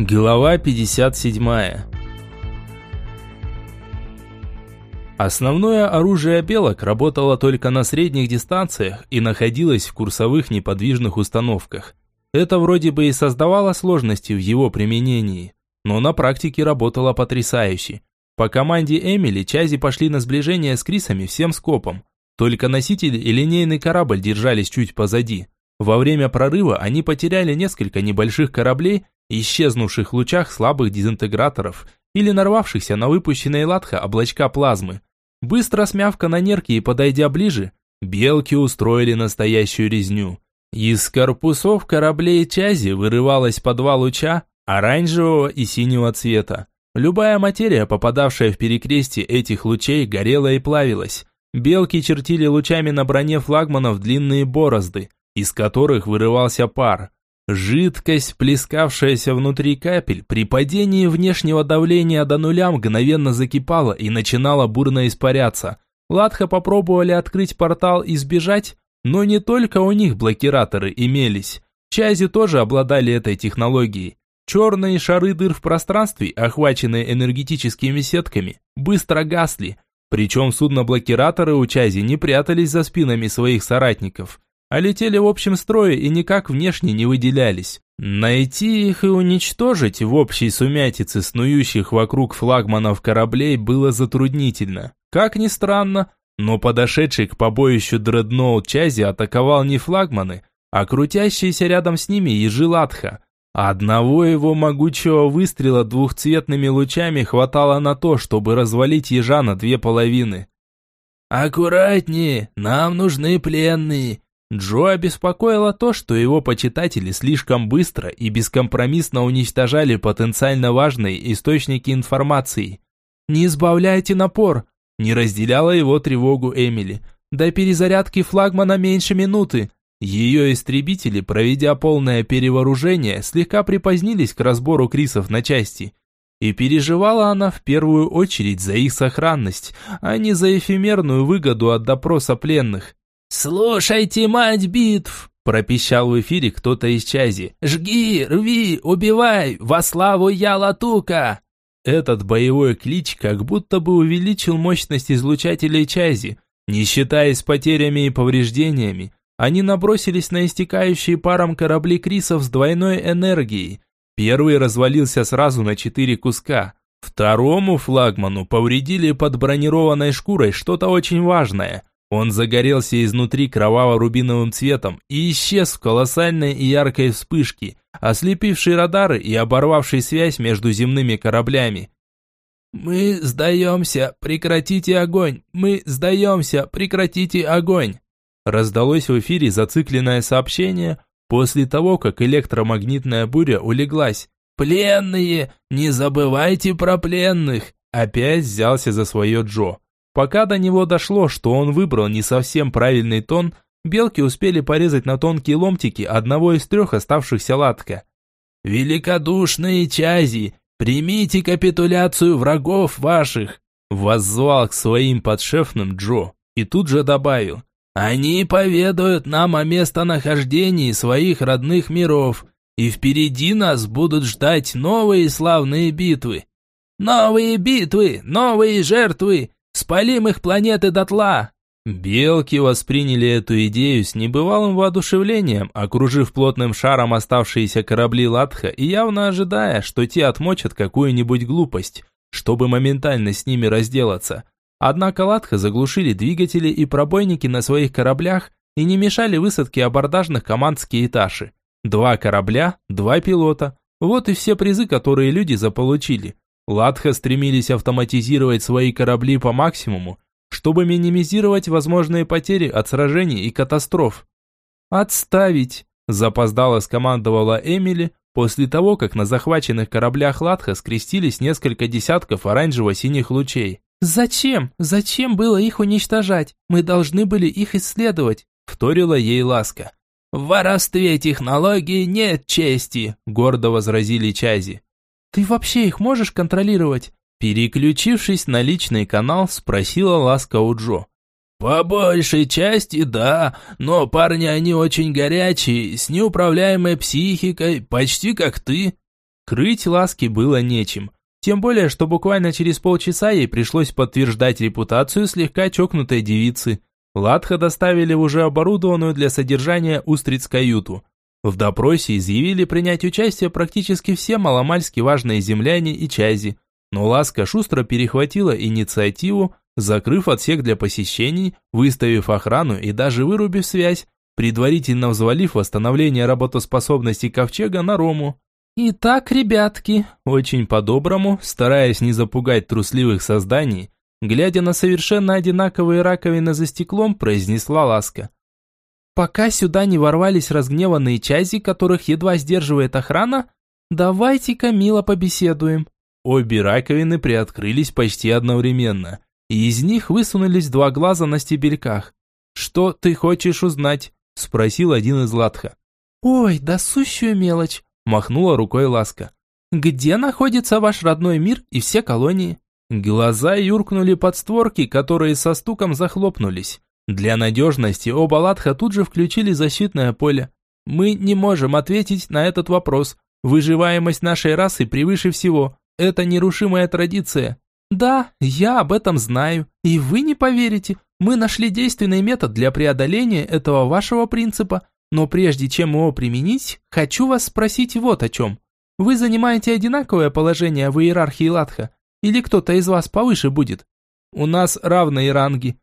Глава 57 Основное оружие белок работало только на средних дистанциях и находилось в курсовых неподвижных установках. Это вроде бы и создавало сложности в его применении, но на практике работало потрясающе. По команде Эмили Чази пошли на сближение с Крисами всем скопом. Только носитель и линейный корабль держались чуть позади. Во время прорыва они потеряли несколько небольших кораблей исчезнувших в лучах слабых дезинтеграторов или нарвавшихся на выпущенные латха облачка плазмы. Быстро смяв канонерки и подойдя ближе, белки устроили настоящую резню. Из корпусов кораблей Чази вырывалось по два луча оранжевого и синего цвета. Любая материя, попадавшая в перекрестие этих лучей, горела и плавилась. Белки чертили лучами на броне флагманов длинные борозды, из которых вырывался пар. Жидкость, плескавшаяся внутри капель, при падении внешнего давления до нуля мгновенно закипала и начинала бурно испаряться. Ладха попробовали открыть портал и сбежать, но не только у них блокираторы имелись. Чази тоже обладали этой технологией. Черные шары дыр в пространстве, охваченные энергетическими сетками, быстро гасли. Причем судно-блокираторы у Чази не прятались за спинами своих соратников – а летели в общем строе и никак внешне не выделялись. Найти их и уничтожить в общей сумятице снующих вокруг флагманов кораблей было затруднительно. Как ни странно, но подошедший к побоищу дредноут Чази атаковал не флагманы, а крутящиеся рядом с ними ежи Латха. Одного его могучего выстрела двухцветными лучами хватало на то, чтобы развалить ежа на две половины. «Аккуратнее, нам нужны пленные», Джо обеспокоило то, что его почитатели слишком быстро и бескомпромиссно уничтожали потенциально важные источники информации. «Не избавляйте напор!» Не разделяла его тревогу Эмили. «До перезарядки флагмана меньше минуты!» Ее истребители, проведя полное перевооружение, слегка припозднились к разбору Крисов на части. И переживала она в первую очередь за их сохранность, а не за эфемерную выгоду от допроса пленных. «Слушайте, мать битв!» – пропищал в эфире кто-то из Чази. «Жги, рви, убивай! Во славу Ялатука!» Этот боевой клич как будто бы увеличил мощность излучателей Чази. Не считаясь потерями и повреждениями, они набросились на истекающие паром корабли Крисов с двойной энергией. Первый развалился сразу на четыре куска. Второму флагману повредили под бронированной шкурой что-то очень важное. Он загорелся изнутри кроваво-рубиновым цветом и исчез в колоссальной и яркой вспышке, ослепившей радары и оборвавшей связь между земными кораблями. «Мы сдаемся, прекратите огонь! Мы сдаемся, прекратите огонь!» Раздалось в эфире зацикленное сообщение после того, как электромагнитная буря улеглась. «Пленные! Не забывайте про пленных!» Опять взялся за свое Джо. Пока до него дошло, что он выбрал не совсем правильный тон, белки успели порезать на тонкие ломтики одного из трех оставшихся латка. «Великодушные чази, примите капитуляцию врагов ваших!» Воззвал к своим подшефным Джо и тут же добавил. «Они поведают нам о местонахождении своих родных миров, и впереди нас будут ждать новые славные битвы. Новые битвы, новые жертвы, Спалим их планеты дотла!» Белки восприняли эту идею с небывалым воодушевлением, окружив плотным шаром оставшиеся корабли Латха и явно ожидая, что те отмочат какую-нибудь глупость, чтобы моментально с ними разделаться. Однако Латха заглушили двигатели и пробойники на своих кораблях и не мешали высадке абордажных команд с Кейташи. Два корабля, два пилота. Вот и все призы, которые люди заполучили. Ладха стремились автоматизировать свои корабли по максимуму, чтобы минимизировать возможные потери от сражений и катастроф. «Отставить!» – запоздало скомандовала Эмили после того, как на захваченных кораблях Латха скрестились несколько десятков оранжево-синих лучей. «Зачем? Зачем было их уничтожать? Мы должны были их исследовать», – вторила ей Ласка. «В воровстве технологий нет чести», – гордо возразили Чази. «Ты вообще их можешь контролировать?» Переключившись на личный канал, спросила Ласка у Джо. «По большей части, да, но парни они очень горячие, с неуправляемой психикой, почти как ты». Крыть ласки было нечем. Тем более, что буквально через полчаса ей пришлось подтверждать репутацию слегка чокнутой девицы. Ладха доставили в уже оборудованную для содержания устриц каюту. В допросе изъявили принять участие практически все маломальски важные земляне и чази. Но Ласка шустро перехватила инициативу, закрыв отсек для посещений, выставив охрану и даже вырубив связь, предварительно взвалив восстановление работоспособности ковчега на Рому. «Итак, ребятки», очень по-доброму, стараясь не запугать трусливых созданий, глядя на совершенно одинаковые раковины за стеклом, произнесла Ласка. «Пока сюда не ворвались разгневанные чази, которых едва сдерживает охрана, давайте-ка мило побеседуем». Обе раковины приоткрылись почти одновременно, и из них высунулись два глаза на стебельках. «Что ты хочешь узнать?» – спросил один из Латха. «Ой, да сущую мелочь махнула рукой Ласка. «Где находится ваш родной мир и все колонии?» Глаза юркнули под створки, которые со стуком захлопнулись. Для надежности оба Латха тут же включили защитное поле. «Мы не можем ответить на этот вопрос. Выживаемость нашей расы превыше всего. Это нерушимая традиция». «Да, я об этом знаю. И вы не поверите. Мы нашли действенный метод для преодоления этого вашего принципа. Но прежде чем его применить, хочу вас спросить вот о чем. Вы занимаете одинаковое положение в иерархии Латха? Или кто-то из вас повыше будет? У нас равные ранги.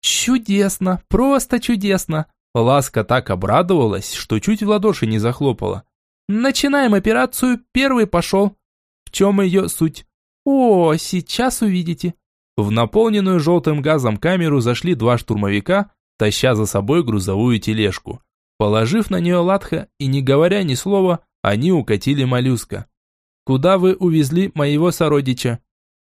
Чудесно, просто чудесно. Ласка так обрадовалась, что чуть в ладоши не захлопала. Начинаем операцию, первый пошел. В чем ее суть? О, сейчас увидите. В наполненную желтым газом камеру зашли два штурмовика, таща за собой грузовую тележку. Положив на нее латха и не говоря ни слова, они укатили моллюска. «Куда вы увезли моего сородича?»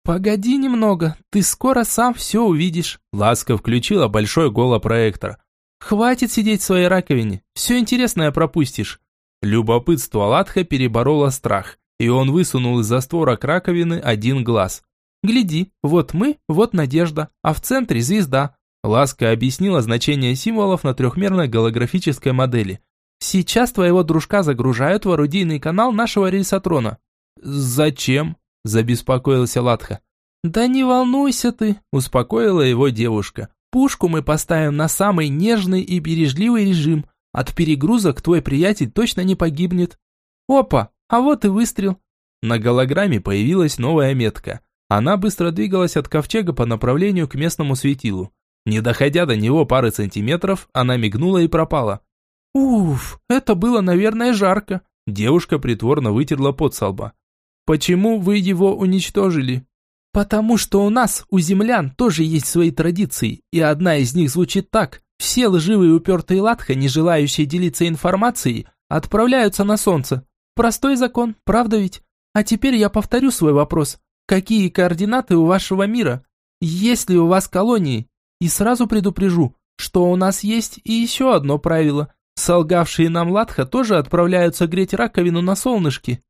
«Погоди немного, ты скоро сам все увидишь». Ласка включила большой голопроектор. «Хватит сидеть в своей раковине, все интересное пропустишь». Любопытство Латха перебороло страх, и он высунул из застворок раковины один глаз. «Гляди, вот мы, вот надежда, а в центре звезда. Ласка объяснила значение символов на трехмерной голографической модели. «Сейчас твоего дружка загружают в орудийный канал нашего рельсотрона». «Зачем?» – забеспокоился Латха. «Да не волнуйся ты», – успокоила его девушка. «Пушку мы поставим на самый нежный и бережливый режим. От перегрузок твой приятель точно не погибнет». «Опа, а вот и выстрел». На голограмме появилась новая метка. Она быстро двигалась от ковчега по направлению к местному светилу. Не доходя до него пары сантиметров, она мигнула и пропала. «Уф, это было, наверное, жарко». Девушка притворно вытерла пот со лба. «Почему вы его уничтожили?» «Потому что у нас, у землян, тоже есть свои традиции, и одна из них звучит так. Все лживые упертые латха, не желающие делиться информацией, отправляются на солнце. Простой закон, правда ведь? А теперь я повторю свой вопрос. Какие координаты у вашего мира? Есть ли у вас колонии? И сразу предупрежу, что у нас есть и еще одно правило. Солгавшие нам латха тоже отправляются греть раковину на солнышке.